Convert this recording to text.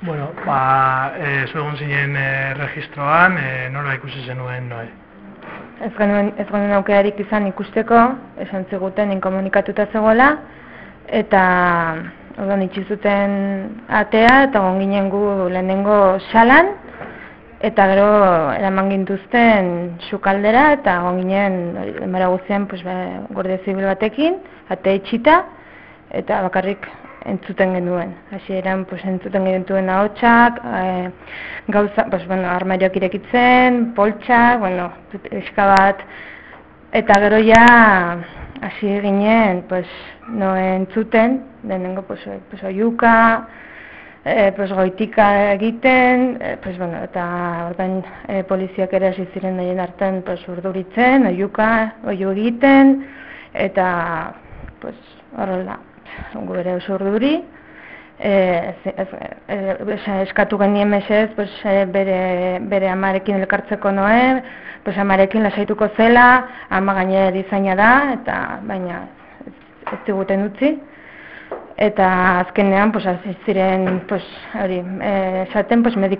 Ba, e, zu egon zinen e, registroan, e, nola ikusi zenuen, noe? Ez genuen, ez genuen aukerarik izan ikusteko, esan ziguten inkomunikatuta zegoela, eta orduan itxi zuten atea, eta gonginen gu lehenengo salan, eta gero eraman gintuzten sukaldera, eta gonginen, emara guztien, pues, ba, gorde zibil batekin, ate itxita, eta bakarrik entzuten genuen. Hasi eran, pues, entzuten genuen ahotsak, e, gauza, pues, bueno, armarioak irekitzen, poltsak, bueno, eska bat, eta gero ja, hasi ginen, pues, no entzuten, denengo, pues, pues, oiuka, e, pues, goitika egiten, e, pues, bueno, eta ordan e, poliziak ere hasi ziren nahien artean, pues, urduritzen, oiuka, oiu egiten, eta, pues, horrela, gu ere oso urduri, e, eskatu genien mesez, pues, e, bere, bere amarekin elkartzeko noe, pues, amarekin lasaituko zela, ama gainera dizaina da, eta baina ez, ez ziguten utzi. Eta azkenean, pues, ziren, pues, hori, esaten, pues,